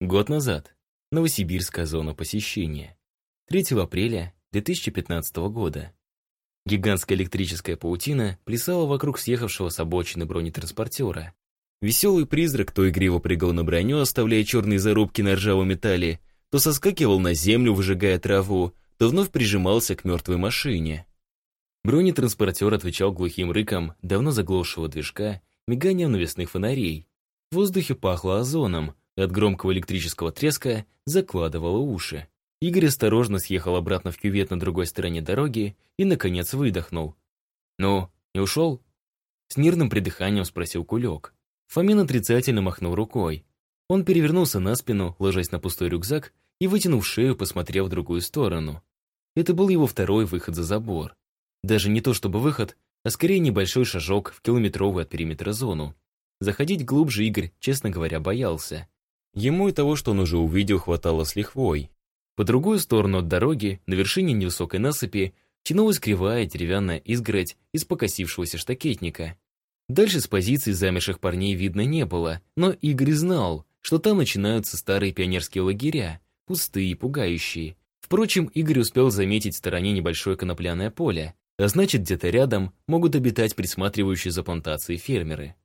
Год назад. Новосибирская зона посещения. 3 апреля 2015 года. Гигантская электрическая паутина плясала вокруг съехавшего с обочины бронетранспортера. Веселый призрак то игриво прыгал на броню, оставляя черные зарубки на ржавом металле, то соскакивал на землю, выжигая траву, то вновь прижимался к мертвой машине. Бронетранспортер отвечал глухим рыком давно заглохшего движка, миганием навесных фонарей. В воздухе пахло озоном, от громкого электрического треска закладывало уши. Игорь осторожно съехал обратно в кювет на другой стороне дороги и, наконец, выдохнул. «Ну, не ушел?» С нервным придыханием спросил Кулек. Фомин отрицательно махнул рукой. Он перевернулся на спину, ложась на пустой рюкзак, и, вытянув шею, посмотрел в другую сторону. Это был его второй выход за забор. Даже не то чтобы выход, а скорее небольшой шажок в километровую от периметра зону. Заходить глубже Игорь, честно говоря, боялся. Ему и того, что он уже увидел, хватало с лихвой. По другую сторону от дороги, на вершине невысокой насыпи, тянулась кривая деревянная изгородь из покосившегося штакетника. Дальше с позиций замерших парней видно не было, но Игорь знал, что там начинаются старые пионерские лагеря, пустые и пугающие. Впрочем, Игорь успел заметить в стороне небольшое конопляное поле, а значит, где-то рядом могут обитать присматривающие за плантацией фермеры.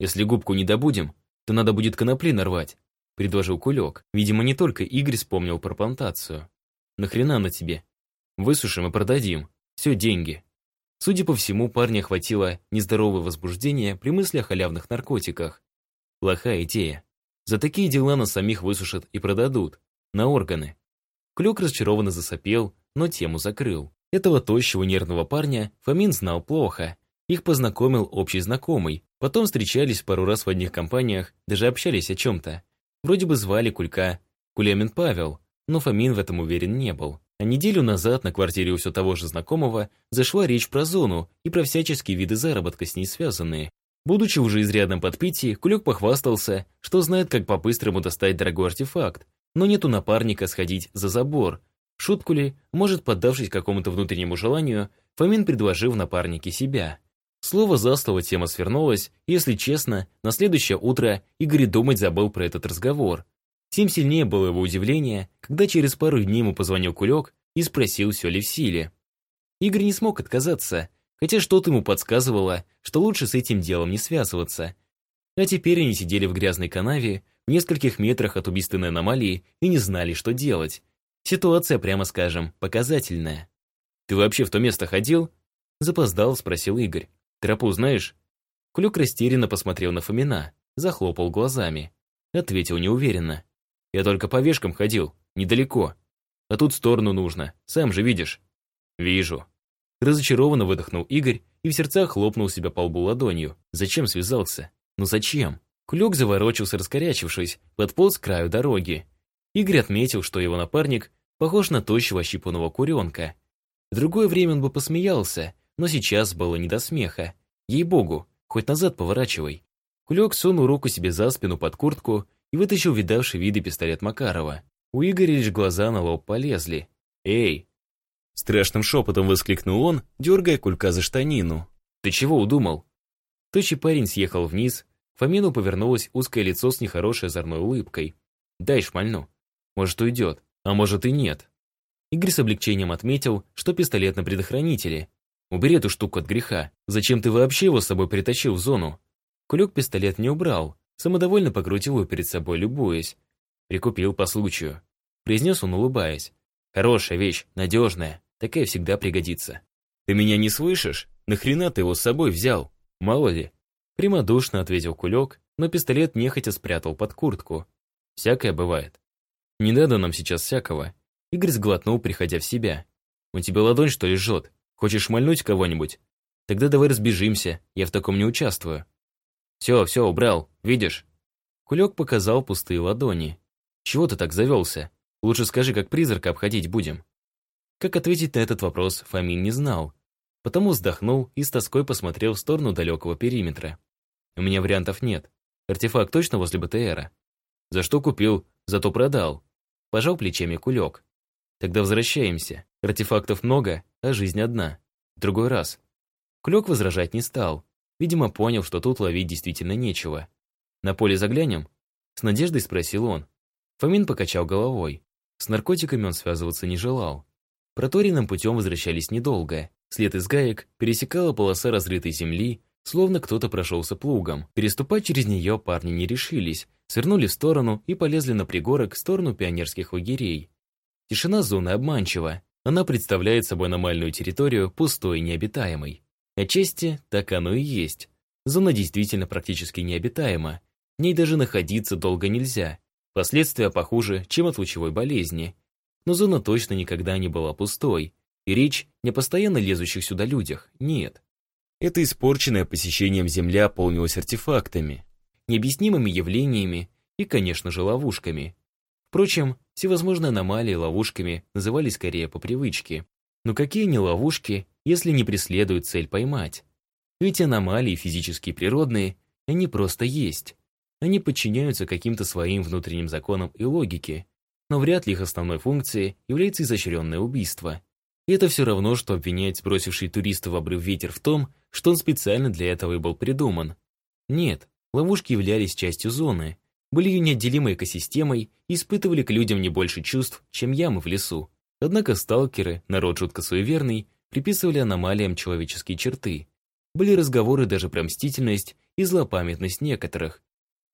«Если губку не добудем, то надо будет конопли нарвать», — предложил Кулек. Видимо, не только Игорь вспомнил про плантацию. «Нахрена на тебе? Высушим и продадим. Все деньги». Судя по всему, парня хватило нездоровое возбуждение при мысли о халявных наркотиках. Плохая идея. За такие дела нас самих высушат и продадут. На органы. Клюк разочарованно засопел, но тему закрыл. Этого тощего нервного парня Фомин знал плохо. Их познакомил общий знакомый. Потом встречались пару раз в одних компаниях, даже общались о чем-то. Вроде бы звали Кулька Кулемин Павел, но Фомин в этом уверен не был. А неделю назад на квартире у все того же знакомого зашла речь про зону и про всяческие виды заработка с ней связанные. Будучи уже изрядном подпитии, Кулек похвастался, что знает, как по-быстрому достать дорогой артефакт, но нету напарника сходить за забор, Шутку ли, может, поддавшись какому-то внутреннему желанию, Фомин предложил напарнике себя. Слово за слово тема свернулась, если честно, на следующее утро Игорь думать забыл про этот разговор. Тем сильнее было его удивление, когда через пару дней ему позвонил Кулек и спросил, все ли в силе. Игорь не смог отказаться, хотя что-то ему подсказывало, что лучше с этим делом не связываться. А теперь они сидели в грязной канаве, в нескольких метрах от убийственной аномалии и не знали, что делать. Ситуация, прямо скажем, показательная. «Ты вообще в то место ходил?» Запоздал, спросил Игорь. «Тропу знаешь?» Клюк растерянно посмотрел на Фомина, захлопал глазами. Ответил неуверенно. «Я только по вешкам ходил, недалеко. А тут сторону нужно, сам же видишь». «Вижу». Разочарованно выдохнул Игорь и в сердцах хлопнул себя по лбу ладонью. «Зачем связался? Ну зачем?» Клюк заворочился, раскорячившись, подполз к краю дороги. Игорь отметил, что его напарник похож на тощего щипанного куренка. В другое время он бы посмеялся, но сейчас было не до смеха. Ей-богу, хоть назад поворачивай. Кулек сунул руку себе за спину под куртку и вытащил видавший виды пистолет Макарова. У Игоря лишь глаза на лоб полезли. «Эй!» Страшным шепотом воскликнул он, дергая кулька за штанину. «Ты чего удумал?» Тощий парень съехал вниз, Фомину повернулось узкое лицо с нехорошей озорной улыбкой. «Дай шмальну». Может, уйдет, а может и нет. Игорь с облегчением отметил, что пистолет на предохранителе. Убери эту штуку от греха. Зачем ты вообще его с собой притащил в зону? Кулек пистолет не убрал, самодовольно покрутил его перед собой, любуясь. Прикупил по случаю. Произнес он, улыбаясь. Хорошая вещь, надежная, такая всегда пригодится. Ты меня не слышишь? Нахрена ты его с собой взял? Мало ли. Прямодушно ответил Кулек, но пистолет нехотя спрятал под куртку. Всякое бывает. Не надо нам сейчас всякого. Игорь сглотнул, приходя в себя. У тебя ладонь, что ли, жжет? Хочешь шмальнуть кого-нибудь? Тогда давай разбежимся, я в таком не участвую. Все, все, убрал, видишь? Кулек показал пустые ладони. Чего ты так завелся? Лучше скажи, как призрака обходить будем. Как ответить на этот вопрос, Фомин не знал. Потому вздохнул и с тоской посмотрел в сторону далекого периметра. У меня вариантов нет. Артефакт точно возле БТРа? За что купил, зато продал. Пожал плечами кулек. Тогда возвращаемся. Артефактов много, а жизнь одна. другой раз. Кулек возражать не стал. Видимо, понял, что тут ловить действительно нечего. На поле заглянем? С надеждой спросил он. Фомин покачал головой. С наркотиками он связываться не желал. Проторенным путем возвращались недолго. След из гаек пересекала полоса разрытой земли, словно кто-то прошелся плугом. Переступать через нее парни не решились, свернули в сторону и полезли на пригорок в сторону пионерских лагерей. Тишина зоны обманчива. Она представляет собой аномальную территорию, пустой и необитаемой. Отчасти так оно и есть. Зона действительно практически необитаема. В ней даже находиться долго нельзя. Последствия похуже, чем от лучевой болезни. Но зона точно никогда не была пустой. И речь не о постоянно лезущих сюда людях, нет. Это испорченная посещением Земля полнилась артефактами, необъяснимыми явлениями и, конечно же, ловушками. Впрочем, всевозможные аномалии ловушками называли скорее по привычке. Но какие они ловушки, если не преследуют цель поймать? Ведь аномалии физические и природные, они просто есть. Они подчиняются каким-то своим внутренним законам и логике, но вряд ли их основной функцией является изощренное убийство. И это все равно, что обвинять сбросивший туриста в обрыв ветер в том, что он специально для этого и был придуман. Нет, ловушки являлись частью зоны, были ее неотделимой экосистемой и испытывали к людям не больше чувств, чем ямы в лесу. Однако сталкеры, народ жутко суеверный, приписывали аномалиям человеческие черты. Были разговоры даже про мстительность и злопамятность некоторых.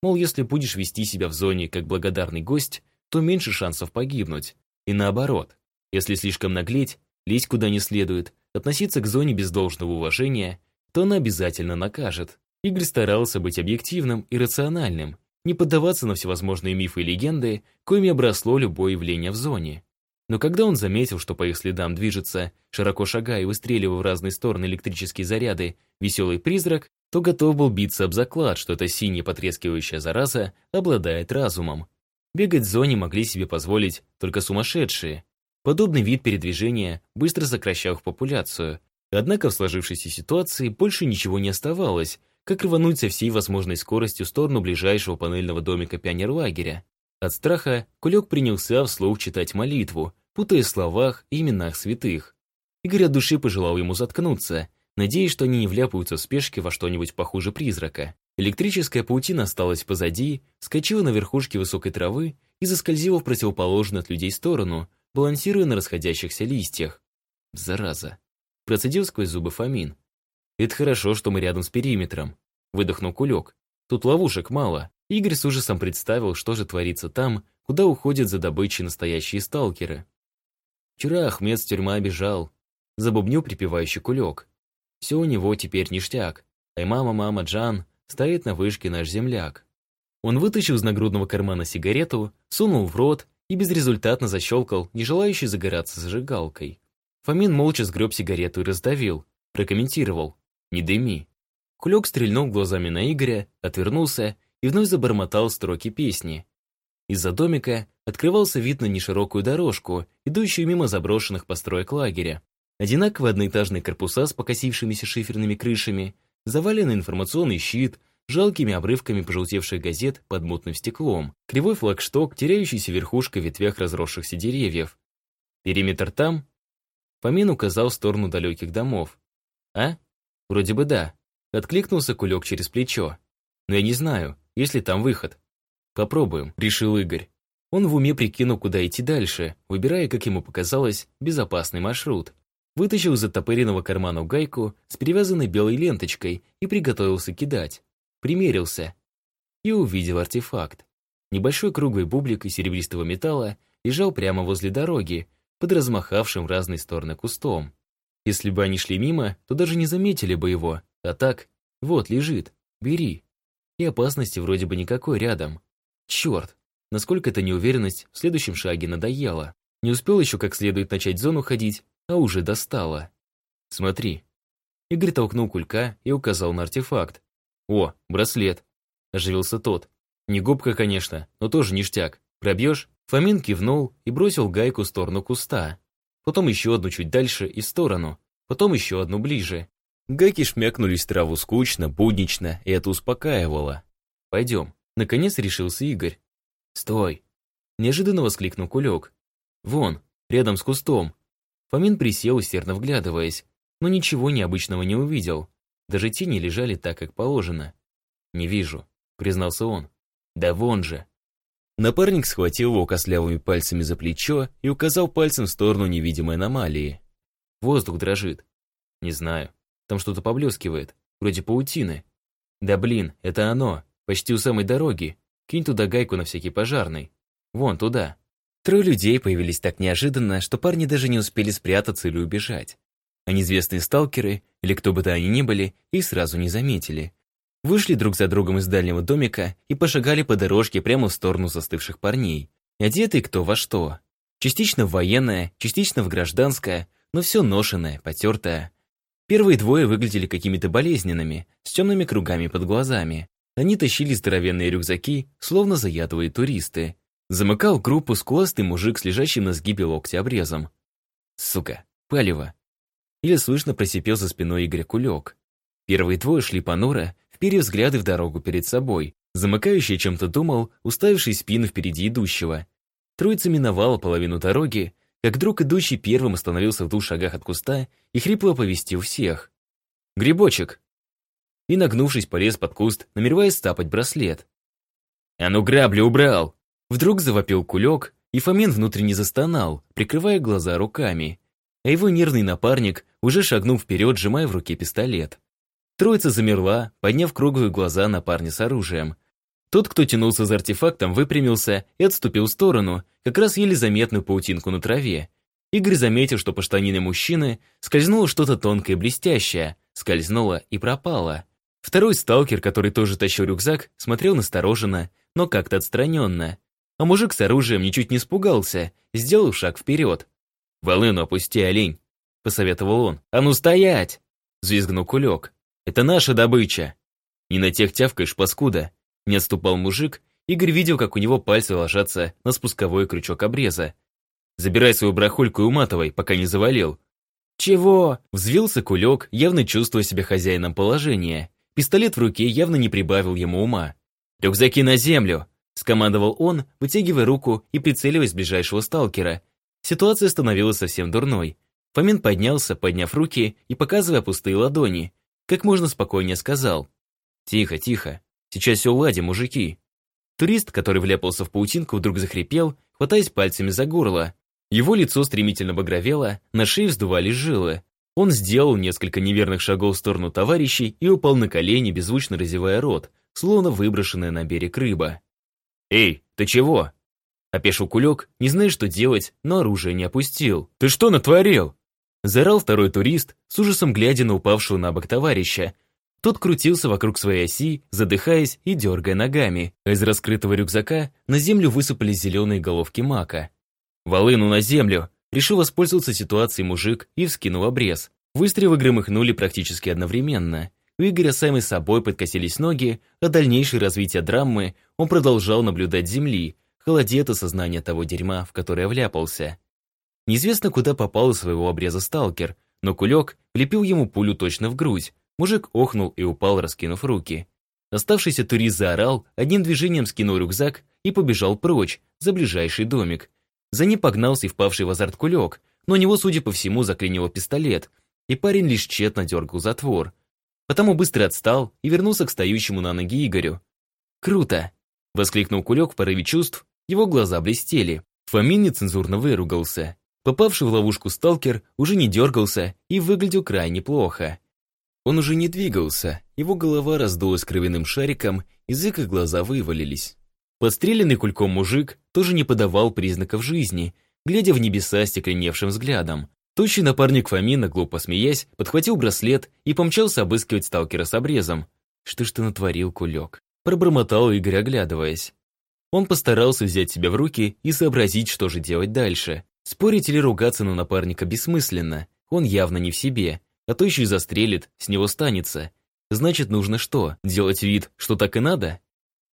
Мол, если будешь вести себя в зоне как благодарный гость, то меньше шансов погибнуть. И наоборот, если слишком наглеть, лезть куда не следует, относиться к зоне без должного уважения, то она обязательно накажет. Игорь старался быть объективным и рациональным, не поддаваться на всевозможные мифы и легенды, коими обросло любое явление в зоне. Но когда он заметил, что по их следам движется, широко шагая и выстреливая в разные стороны электрические заряды, веселый призрак, то готов был биться об заклад, что эта синяя потрескивающая зараза обладает разумом. Бегать в зоне могли себе позволить только сумасшедшие, Подобный вид передвижения быстро сокращал их популяцию. Однако в сложившейся ситуации больше ничего не оставалось, как рвануть со всей возможной скоростью в сторону ближайшего панельного домика пионерлагеря. От страха Кулек принялся вслух читать молитву, путая словах и именах святых. Игорь от души пожелал ему заткнуться, надеясь, что они не вляпаются в спешке во что-нибудь похуже призрака. Электрическая паутина осталась позади, скочила на верхушке высокой травы и заскользила в противоположную от людей сторону, балансируя на расходящихся листьях. Зараза. Процедил сквозь зубы Фомин. Это хорошо, что мы рядом с периметром. Выдохнул кулек. Тут ловушек мало. Игорь с ужасом представил, что же творится там, куда уходят за добычей настоящие сталкеры. Вчера Ахмед с тюрьмы бежал. Забубнил припевающий кулек. Все у него теперь ништяк. А мама, мама Джан стоит на вышке наш земляк. Он вытащил из нагрудного кармана сигарету, сунул в рот и безрезультатно защелкал, не желающий загораться зажигалкой. Фомин молча сгреб сигарету и раздавил, прокомментировал «Не дыми». Кулек стрельнул глазами на Игоря, отвернулся и вновь забормотал строки песни. Из-за домика открывался вид на неширокую дорожку, идущую мимо заброшенных построек лагеря. Одинаковые одноэтажные корпуса с покосившимися шиферными крышами, заваленный информационный щит — жалкими обрывками пожелтевших газет под мутным стеклом, кривой флагшток, теряющийся верхушкой в ветвях разросшихся деревьев. Периметр там? Фомин указал в сторону далеких домов. А? Вроде бы да. Откликнулся кулек через плечо. Но я не знаю, есть ли там выход. Попробуем, решил Игорь. Он в уме прикинул, куда идти дальше, выбирая, как ему показалось, безопасный маршрут. Вытащил из затопыренного кармана гайку с перевязанной белой ленточкой и приготовился кидать примерился и увидел артефакт. Небольшой круглый бублик из серебристого металла лежал прямо возле дороги, под размахавшим в разные стороны кустом. Если бы они шли мимо, то даже не заметили бы его, а так, вот лежит, бери. И опасности вроде бы никакой рядом. Черт, насколько эта неуверенность в следующем шаге надоела. Не успел еще как следует начать зону ходить, а уже достала. Смотри. Игорь толкнул кулька и указал на артефакт, «О, браслет!» – оживился тот. «Не губка, конечно, но тоже ништяк. Пробьешь?» Фомин кивнул и бросил гайку в сторону куста. Потом еще одну чуть дальше и в сторону. Потом еще одну ближе. Гайки шмякнулись в траву скучно, буднично, и это успокаивало. «Пойдем». Наконец решился Игорь. «Стой!» Неожиданно воскликнул Кулек. «Вон, рядом с кустом». Фомин присел, усердно вглядываясь, но ничего необычного не увидел. Даже тени лежали так, как положено. «Не вижу», — признался он. «Да вон же». Напарник схватил его костлявыми пальцами за плечо и указал пальцем в сторону невидимой аномалии. Воздух дрожит. Не знаю. Там что-то поблескивает. Вроде паутины. Да блин, это оно. Почти у самой дороги. Кинь туда гайку на всякий пожарный. Вон туда. Трое людей появились так неожиданно, что парни даже не успели спрятаться или убежать. А неизвестные сталкеры, или кто бы то они ни были, их сразу не заметили. Вышли друг за другом из дальнего домика и пошагали по дорожке прямо в сторону застывших парней. Одетые кто во что. Частично в военное, частично в гражданское, но все ношенное, потертое. Первые двое выглядели какими-то болезненными, с темными кругами под глазами. Они тащили здоровенные рюкзаки, словно заядлые туристы. Замыкал группу скуластый мужик с лежащим на сгибе локтя обрезом. Сука, палево. Или слышно просипел за спиной Игоря кулек. Первые двое шли понуро, вперев взгляды в дорогу перед собой. Замыкающий чем-то думал, уставивший спину впереди идущего. Троица миновала половину дороги, как вдруг идущий первым остановился в двух шагах от куста и хрипло оповестил всех. «Грибочек!» И, нагнувшись, полез под куст, намереваясь стапать браслет. «А ну грабли убрал!» Вдруг завопил кулек, и Фомин внутренне застонал, прикрывая глаза руками. А его нервный напарник уже шагнул вперед, сжимая в руке пистолет. Троица замерла, подняв круглые глаза на парня с оружием. Тот, кто тянулся за артефактом, выпрямился и отступил в сторону, как раз еле заметную паутинку на траве. Игорь заметил, что по штанине мужчины скользнуло что-то тонкое и блестящее, скользнуло и пропало. Второй сталкер, который тоже тащил рюкзак, смотрел настороженно, но как-то отстраненно. А мужик с оружием ничуть не испугался, сделал шаг вперед. «Волыну опусти, олень!» — посоветовал он. «А ну стоять!» — взвизгнул кулек. Это наша добыча. Не на тех тявкаешь, паскуда. Не отступал мужик. Игорь видел, как у него пальцы ложатся на спусковой крючок обреза. Забирай свою брахульку и уматывай, пока не завалил. «Чего?» – взвился кулек, явно чувствуя себя хозяином положения. Пистолет в руке явно не прибавил ему ума. «Рюкзаки на землю!» – скомандовал он, вытягивая руку и прицеливаясь ближайшего сталкера. Ситуация становилась совсем дурной. Фомин поднялся, подняв руки и показывая пустые ладони как можно спокойнее сказал. «Тихо, тихо, сейчас все уладим, мужики». Турист, который вляпался в паутинку, вдруг захрипел, хватаясь пальцами за горло. Его лицо стремительно багровело, на шее вздувались жилы. Он сделал несколько неверных шагов в сторону товарищей и упал на колени, беззвучно разевая рот, словно выброшенная на берег рыба. «Эй, ты чего?» Опешил кулек, не зная, что делать, но оружие не опустил. «Ты что натворил?» Заорал второй турист, с ужасом глядя на упавшего на бок товарища. Тот крутился вокруг своей оси, задыхаясь и дергая ногами. Из раскрытого рюкзака на землю высыпались зеленые головки мака. «Волыну на землю!» Решил воспользоваться ситуацией мужик и вскинул обрез. Выстрелы громыхнули практически одновременно. У Игоря сами собой подкосились ноги, а дальнейшее развитие драмы он продолжал наблюдать земли, холодея от осознания того дерьма, в которое вляпался. Неизвестно, куда попал из своего обреза сталкер, но кулек влепил ему пулю точно в грудь. Мужик охнул и упал, раскинув руки. Оставшийся турист заорал, одним движением скинул рюкзак и побежал прочь, за ближайший домик. За ним погнался и впавший в азарт кулек, но у него, судя по всему, заклинило пистолет, и парень лишь тщетно дергал затвор. Потому быстро отстал и вернулся к стоящему на ноги Игорю. «Круто!» — воскликнул кулек в порыве чувств, его глаза блестели. Фомин нецензурно выругался. Попавший в ловушку сталкер уже не дергался и выглядел крайне плохо. Он уже не двигался, его голова раздулась кровяным шариком, язык и глаза вывалились. Подстреленный кульком мужик тоже не подавал признаков жизни, глядя в небеса стекленевшим взглядом. Тощий напарник Фомина, глупо смеясь, подхватил браслет и помчался обыскивать сталкера с обрезом. «Что ж ты натворил, кулек?» Пробормотал Игорь, оглядываясь. Он постарался взять себя в руки и сообразить, что же делать дальше. Спорить или ругаться на напарника бессмысленно. Он явно не в себе. А то еще и застрелит, с него станется. Значит, нужно что, делать вид, что так и надо?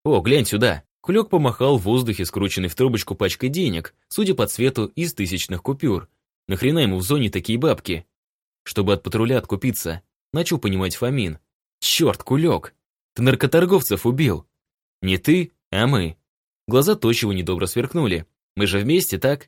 О, глянь сюда. Кулек помахал в воздухе скрученный в трубочку пачкой денег, судя по цвету, из тысячных купюр. Нахрена ему в зоне такие бабки? Чтобы от патруля откупиться, начал понимать Фомин. Черт, Кулек, ты наркоторговцев убил. Не ты, а мы. Глаза тощего недобро сверкнули. Мы же вместе, так?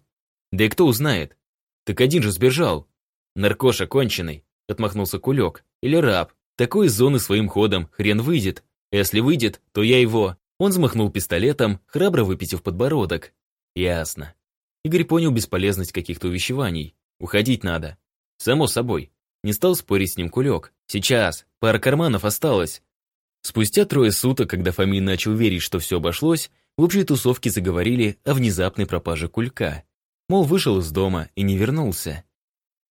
Да и кто узнает? Так один же сбежал. Наркоша конченый, отмахнулся кулек. Или раб. Такой из зоны своим ходом хрен выйдет. Если выйдет, то я его. Он взмахнул пистолетом, храбро выпитив подбородок. Ясно. Игорь понял бесполезность каких-то увещеваний. Уходить надо. Само собой. Не стал спорить с ним кулек. Сейчас. Пара карманов осталось. Спустя трое суток, когда Фомин начал верить, что все обошлось, в общей тусовке заговорили о внезапной пропаже кулька. Мол, вышел из дома и не вернулся.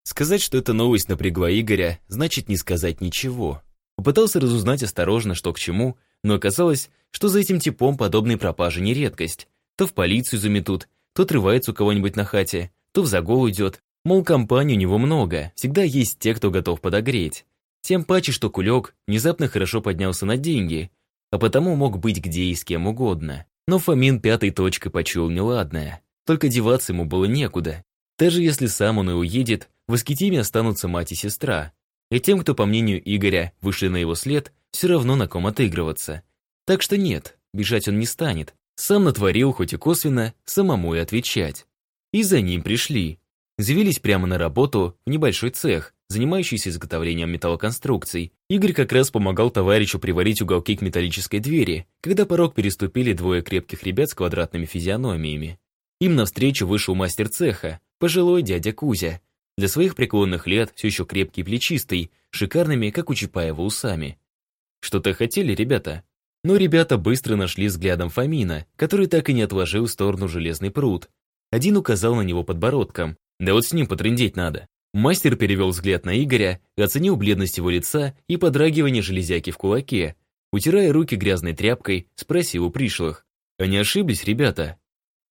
Сказать, что эта новость напрягла Игоря, значит не сказать ничего. Попытался разузнать осторожно, что к чему, но оказалось, что за этим типом подобные пропажи не редкость. То в полицию заметут, то отрывается у кого-нибудь на хате, то в загул уйдет. Мол, компании у него много, всегда есть те, кто готов подогреть. Тем паче, что кулек внезапно хорошо поднялся на деньги, а потому мог быть где и с кем угодно. Но Фомин пятой точкой почуял неладное. Только деваться ему было некуда. Даже если сам он и уедет, в Аскетиме останутся мать и сестра. И тем, кто, по мнению Игоря, вышли на его след, все равно на ком отыгрываться. Так что нет, бежать он не станет. Сам натворил, хоть и косвенно, самому и отвечать. И за ним пришли. Завелись прямо на работу в небольшой цех, занимающийся изготовлением металлоконструкций. Игорь как раз помогал товарищу приварить уголки к металлической двери, когда порог переступили двое крепких ребят с квадратными физиономиями. Им навстречу вышел мастер цеха, пожилой дядя Кузя. Для своих преклонных лет все еще крепкий и плечистый, шикарными, как у Чапаева, усами. Что-то хотели ребята? Но ребята быстро нашли взглядом Фомина, который так и не отложил в сторону железный пруд. Один указал на него подбородком. Да вот с ним потрындеть надо. Мастер перевел взгляд на Игоря, оценил бледность его лица и подрагивание железяки в кулаке. Утирая руки грязной тряпкой, спросил у пришлых. «Они ошиблись, ребята?»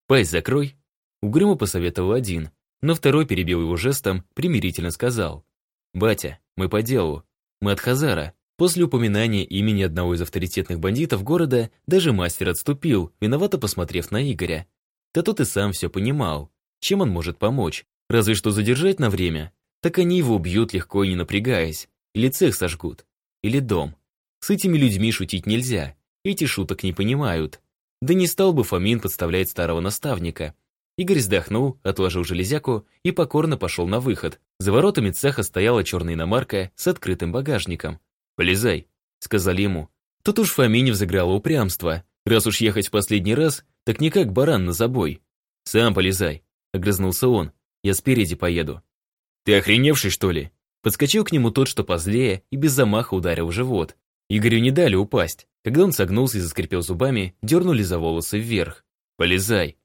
«Пасть закрой», — угрюмо посоветовал один, но второй перебил его жестом, примирительно сказал. «Батя, мы по делу. Мы от Хазара». После упоминания имени одного из авторитетных бандитов города даже мастер отступил, виновато посмотрев на Игоря. Да тот и сам все понимал. Чем он может помочь? Разве что задержать на время. Так они его убьют легко и не напрягаясь. Или цех сожгут. Или дом. С этими людьми шутить нельзя. Эти шуток не понимают. Да не стал бы Фомин подставлять старого наставника. Игорь вздохнул, отложил железяку и покорно пошел на выход. За воротами цеха стояла черная иномарка с открытым багажником. «Полезай», — сказали ему. Тут уж Фомине взыграло упрямство. Раз уж ехать в последний раз, так не как баран на забой. «Сам полезай», — огрызнулся он. Я спереди поеду». «Ты охреневший, что ли?» Подскочил к нему тот, что позлее, и без замаха ударил в живот. Игорю не дали упасть. Когда он согнулся и заскрипел зубами, дернули за волосы вверх. «Полезай!»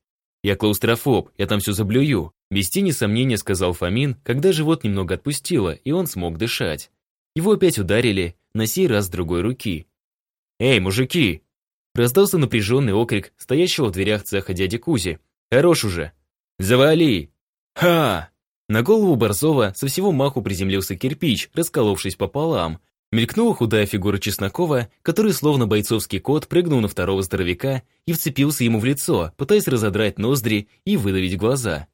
«Я клаустрофоб, я там все заблюю», без тени сомнения сказал Фомин, когда живот немного отпустило, и он смог дышать. Его опять ударили, на сей раз с другой руки. «Эй, мужики!» Раздался напряженный окрик стоящего в дверях цеха дяди Кузи. «Хорош уже!» «Завали!» «Ха!» На голову Борзова со всего маху приземлился кирпич, расколовшись пополам. Мелькнула худая фигура Чеснокова, который, словно бойцовский кот, прыгнул на второго здоровяка и вцепился ему в лицо, пытаясь разодрать ноздри и выдавить глаза.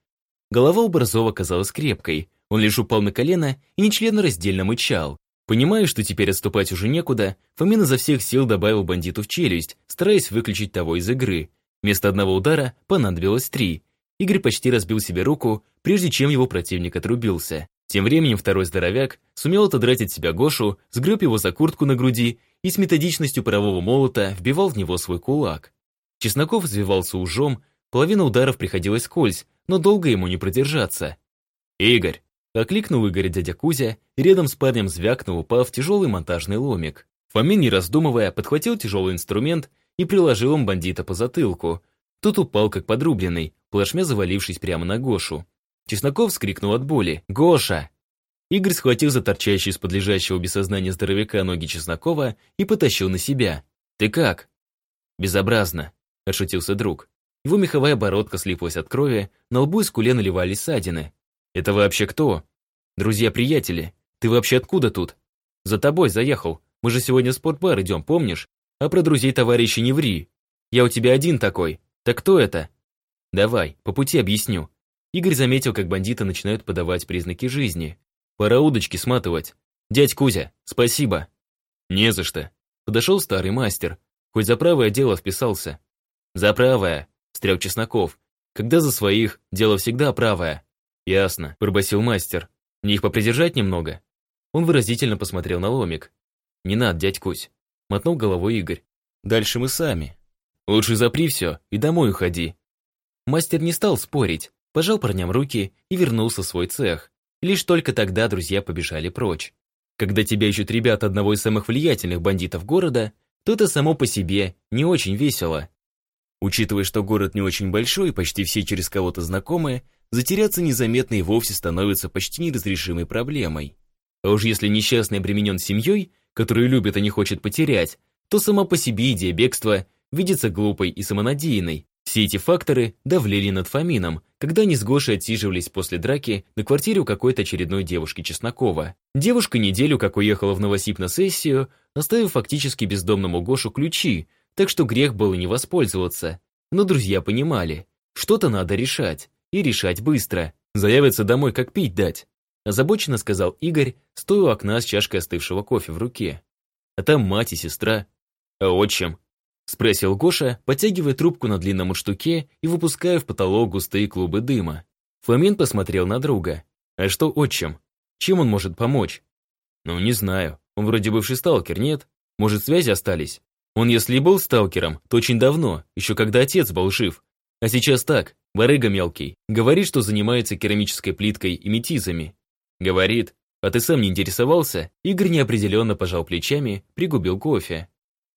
Голова у Борзова казалась крепкой. Он лишь упал на колено и нечленораздельно мычал. Понимая, что теперь отступать уже некуда, Фомин изо всех сил добавил бандиту в челюсть, стараясь выключить того из игры. Вместо одного удара понадобилось три. Игорь почти разбил себе руку, прежде чем его противник отрубился. Тем временем второй здоровяк сумел отодрать от себя Гошу, сгреб его за куртку на груди и с методичностью парового молота вбивал в него свой кулак. Чесноков извивался ужом, половина ударов приходилась скользь, но долго ему не продержаться. «Игорь!» — окликнул Игорь дядя Кузя, и рядом с парнем звякнул, упав тяжелый монтажный ломик. Фомин, не раздумывая, подхватил тяжелый инструмент и приложил им бандита по затылку. Тот упал как подрубленный, плашмя завалившись прямо на Гошу. Чесноков вскрикнул от боли. «Гоша!» Игорь схватил за торчащие из-под лежащего без сознания здоровяка ноги Чеснокова и потащил на себя. «Ты как?» «Безобразно», — отшутился друг. Его меховая бородка слиплась от крови, на лбу и скуле наливались ссадины. «Это вообще кто?» «Друзья-приятели, ты вообще откуда тут?» «За тобой заехал. Мы же сегодня в спортбар идем, помнишь? А про друзей товарищей не ври. Я у тебя один такой. Так кто это?» «Давай, по пути объясню». Игорь заметил, как бандиты начинают подавать признаки жизни. «Пора удочки сматывать. Дядь Кузя, спасибо». «Не за что». Подошел старый мастер. Хоть за правое дело вписался. «За правое», — стрел Чесноков. «Когда за своих, дело всегда правое». «Ясно», — пробасил мастер. «Мне их попридержать немного?» Он выразительно посмотрел на ломик. «Не надо, дядь Кузь», — мотнул головой Игорь. «Дальше мы сами. Лучше запри все и домой уходи». Мастер не стал спорить, пожал парням руки и вернулся в свой цех. Лишь только тогда друзья побежали прочь. Когда тебя ищут ребята одного из самых влиятельных бандитов города, то это само по себе не очень весело. Учитывая, что город не очень большой, почти все через кого-то знакомые, затеряться незаметно и вовсе становится почти неразрешимой проблемой. А уж если несчастный обременен семьей, которую любит и не хочет потерять, то сама по себе идея бегства видится глупой и самонадеянной. Все эти факторы давлели над Фомином, когда они с Гошей отсиживались после драки на квартире у какой-то очередной девушки Чеснокова. Девушка неделю как уехала в Новосиб на сессию, оставив фактически бездомному Гошу ключи, так что грех было не воспользоваться. Но друзья понимали, что-то надо решать, и решать быстро. Заявятся домой, как пить дать. Озабоченно сказал Игорь, стоя у окна с чашкой остывшего кофе в руке. А там мать и сестра. А отчим? Спросил Гоша, подтягивая трубку на длинном штуке и выпуская в потолок густые клубы дыма. Фомин посмотрел на друга. А что отчим? Чем он может помочь? Ну, не знаю. Он вроде бывший сталкер, нет? Может, связи остались? Он, если и был сталкером, то очень давно, еще когда отец был жив. А сейчас так, барыга мелкий. Говорит, что занимается керамической плиткой и метизами. Говорит, а ты сам не интересовался? Игорь неопределенно пожал плечами, пригубил кофе.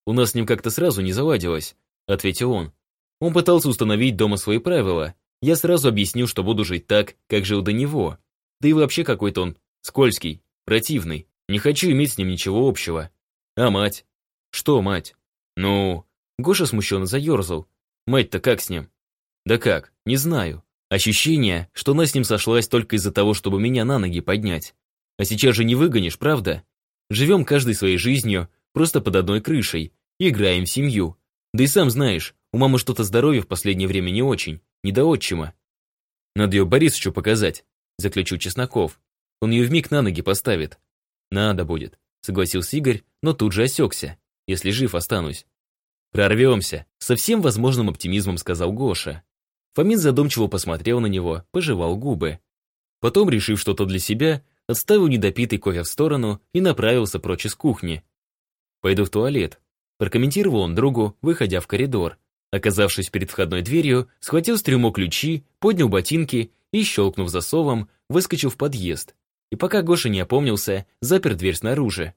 У нас с ним как-то сразу не заладилось, ответил он. Он пытался установить дома свои правила. Я сразу объяснил, что буду жить так, как жил до него. Да и вообще какой-то он скользкий, противный. Не хочу иметь с ним ничего общего. А мать? Что мать? Ну... Гоша смущенно заерзал. Мать-то как с ним? Да как, не знаю. Ощущение, что она с ним сошлась только из-за того, чтобы меня на ноги поднять. А сейчас же не выгонишь, правда? Живем каждой своей жизнью, просто под одной крышей, играем в семью. Да и сам знаешь, у мамы что-то здоровье в последнее время не очень, не до отчима. Надо ее Борисовичу показать, заключил Чесноков. Он ее вмиг на ноги поставит. Надо будет, согласился Игорь, но тут же осекся, если жив останусь. Прорвемся, со всем возможным оптимизмом сказал Гоша. Фомин задумчиво посмотрел на него, пожевал губы. Потом, решив что-то для себя, отставил недопитый кофе в сторону и направился прочь из кухни. «Пойду в туалет», Прокомментировал он другу, выходя в коридор. Оказавшись перед входной дверью, схватил с трюмо ключи, поднял ботинки и, щелкнув засовом, выскочил в подъезд. И пока Гоша не опомнился, запер дверь снаружи.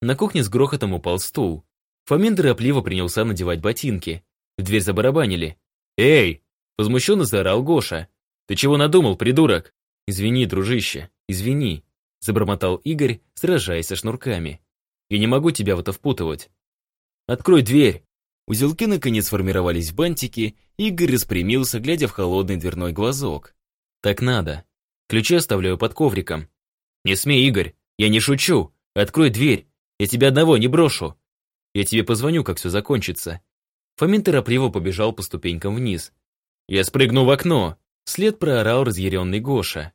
На кухне с грохотом упал стул. Фомин торопливо принялся надевать ботинки. В дверь забарабанили. «Эй!» – возмущенно заорал Гоша. «Ты чего надумал, придурок?» «Извини, дружище, извини», – забормотал Игорь, сражаясь со шнурками. «Я не могу тебя в это впутывать. «Открой дверь!» Узелки наконец сформировались в бантики, Игорь распрямился, глядя в холодный дверной глазок. «Так надо. Ключи оставляю под ковриком». «Не смей, Игорь! Я не шучу! Открой дверь! Я тебя одного не брошу!» «Я тебе позвоню, как все закончится». Фомин торопливо побежал по ступенькам вниз. «Я спрыгну в окно!» След проорал разъяренный Гоша.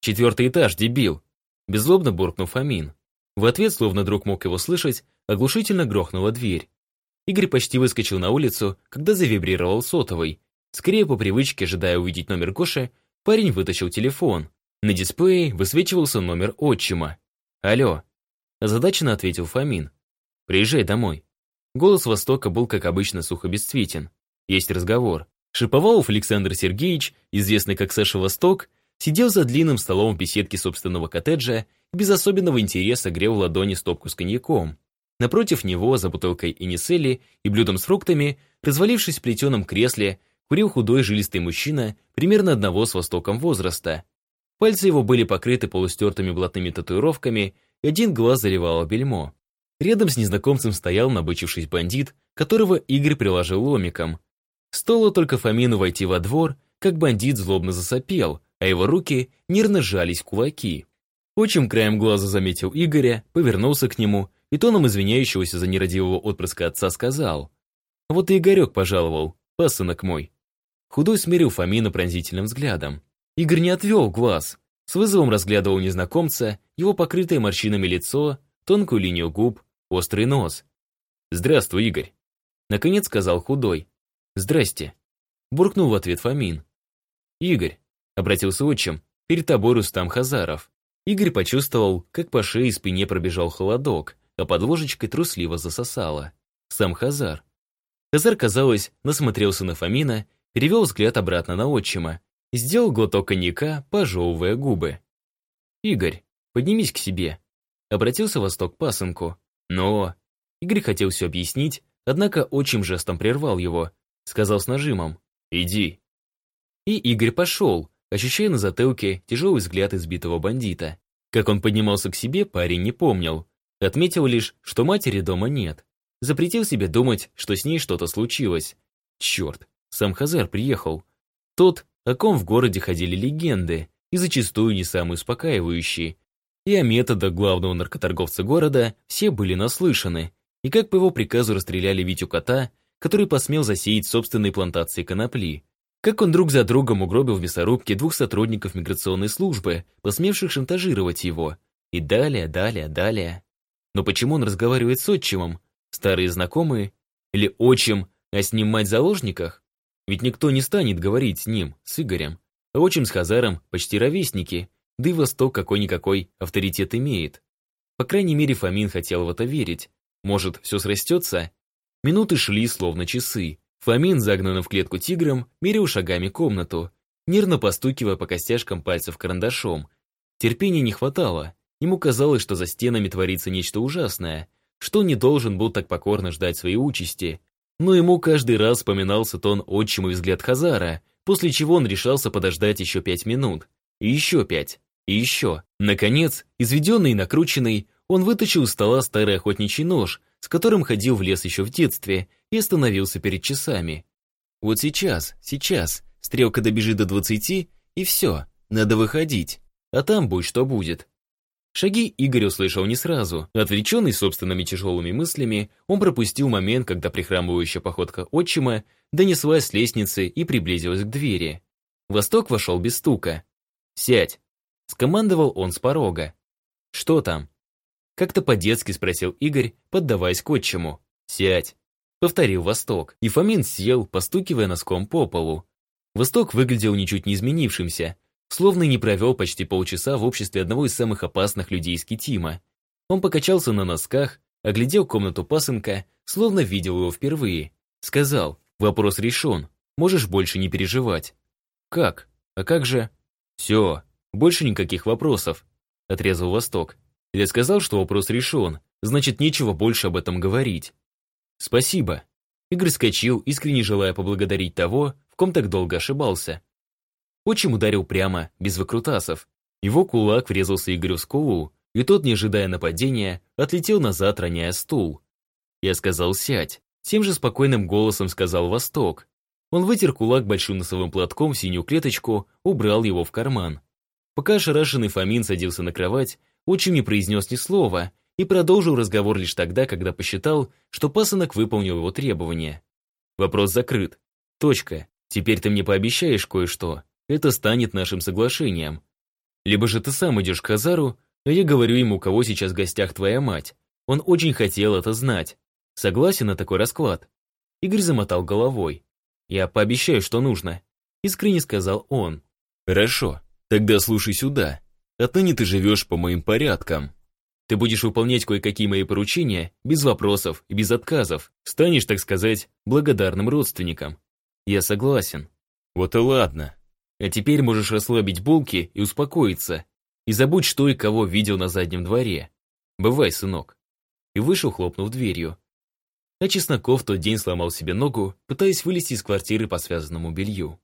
«Четвертый этаж, дебил!» Беззлобно буркнул Фомин. В ответ, словно друг мог его слышать, оглушительно грохнула дверь. Игорь почти выскочил на улицу, когда завибрировал сотовый. Скорее по привычке, ожидая увидеть номер Гоши, парень вытащил телефон. На дисплее высвечивался номер отчима. «Алло», – озадаченно ответил Фомин. «Приезжай домой». Голос Востока был, как обычно, сухо-бесцветен. Есть разговор. Шиповалов Александр Сергеевич, известный как Саша Восток, сидел за длинным столом в беседке собственного коттеджа и без особенного интереса грел в ладони стопку с коньяком. Напротив него, за бутылкой инисели и блюдом с фруктами, развалившись в плетеном кресле, курил худой жилистый мужчина примерно одного с востоком возраста. Пальцы его были покрыты полустертыми блатными татуировками, и один глаз заливало бельмо. Рядом с незнакомцем стоял набычившись бандит, которого Игорь приложил ломиком. Стоило только Фомину войти во двор, как бандит злобно засопел, а его руки нервно сжались в кулаки. Отчим краем глаза заметил Игоря, повернулся к нему и тоном извиняющегося за нерадивого отпрыска отца сказал. «Вот и Игорек пожаловал, пасынок мой». Худой смирил Фомина пронзительным взглядом. Игорь не отвел глаз, с вызовом разглядывал незнакомца, его покрытое морщинами лицо, тонкую линию губ, острый нос. «Здравствуй, Игорь», — наконец сказал худой. «Здрасте», — буркнул в ответ Фомин. «Игорь», — обратился отчим, — «перед тобой Рустам Хазаров». Игорь почувствовал, как по шее и спине пробежал холодок, а под ложечкой трусливо засосало. Сам Хазар. Хазар, казалось, насмотрелся на Фомина, перевел взгляд обратно на отчима, сделал глоток коньяка, пожевывая губы. «Игорь, поднимись к себе», — обратился Восток пасынку. «Но...» Игорь хотел все объяснить, однако отчим жестом прервал его, сказал с нажимом «Иди». И Игорь пошел, ощущая на затылке тяжелый взгляд избитого бандита. Как он поднимался к себе, парень не помнил. Отметил лишь, что матери дома нет. Запретил себе думать, что с ней что-то случилось. Черт, сам Хазар приехал. Тот, о ком в городе ходили легенды, и зачастую не самые успокаивающие. И о методах главного наркоторговца города все были наслышаны, и как по его приказу расстреляли Витю Кота, который посмел засеять собственные плантации конопли. Как он друг за другом угробил в мясорубке двух сотрудников миграционной службы, посмевших шантажировать его. И далее, далее, далее. Но почему он разговаривает с отчимом? Старые знакомые? Или отчим, а с ним мать в заложниках? Ведь никто не станет говорить с ним, с Игорем. А отчим с Хазаром почти ровесники, да и Восток какой-никакой авторитет имеет. По крайней мере, Фомин хотел в это верить. Может, все срастется? Минуты шли, словно часы. Фомин, загнанный в клетку тигром, мерил шагами комнату, нервно постукивая по костяшкам пальцев карандашом. Терпения не хватало. Ему казалось, что за стенами творится нечто ужасное, что он не должен был так покорно ждать своей участи. Но ему каждый раз вспоминался тон отчима и взгляд Хазара, после чего он решался подождать еще пять минут. И еще пять. И еще. Наконец, изведенный и накрученный, он вытащил из стола старый охотничий нож, с которым ходил в лес еще в детстве, и остановился перед часами. Вот сейчас, сейчас, стрелка добежит до двадцати, и все, надо выходить, а там будь что будет. Шаги Игорь услышал не сразу. Отвлеченный собственными тяжелыми мыслями, он пропустил момент, когда прихрамывающая походка отчима донеслась с лестницы и приблизилась к двери. Восток вошел без стука. «Сядь!» — скомандовал он с порога. «Что там?» Как-то по-детски спросил Игорь, поддаваясь к отчиму. «Сядь!» — повторил Восток, и Фомин сел, постукивая носком по полу. Восток выглядел ничуть не изменившимся, словно не провел почти полчаса в обществе одного из самых опасных людей из Китима. Он покачался на носках, оглядел комнату пасынка, словно видел его впервые. Сказал, вопрос решен, можешь больше не переживать. Как? А как же? Все, больше никаких вопросов, отрезал Восток. Я сказал, что вопрос решен, значит, нечего больше об этом говорить. Спасибо. Игорь скочил, искренне желая поблагодарить того, в ком так долго ошибался. Отчим ударил прямо, без выкрутасов. Его кулак врезался Игорю в скулу, и тот, не ожидая нападения, отлетел назад, роняя стул. Я сказал «сядь». Тем же спокойным голосом сказал «Восток». Он вытер кулак большим носовым платком в синюю клеточку, убрал его в карман. Пока ошарашенный Фомин садился на кровать, Отчим не произнес ни слова и продолжил разговор лишь тогда, когда посчитал, что пасынок выполнил его требования. Вопрос закрыт. Точка. Теперь ты мне пообещаешь кое-что. Это станет нашим соглашением. Либо же ты сам идешь к Хазару, а я говорю ему, у кого сейчас в гостях твоя мать. Он очень хотел это знать. Согласен на такой расклад?» Игорь замотал головой. «Я пообещаю, что нужно», — искренне сказал он. «Хорошо, тогда слушай сюда. Отныне ты живешь по моим порядкам. Ты будешь выполнять кое-какие мои поручения без вопросов и без отказов. Станешь, так сказать, благодарным родственником. Я согласен. Вот и ладно. А теперь можешь расслабить булки и успокоиться. И забудь, что и кого видел на заднем дворе. Бывай, сынок. И вышел, хлопнув дверью. А Чесноков тот день сломал себе ногу, пытаясь вылезти из квартиры по связанному белью.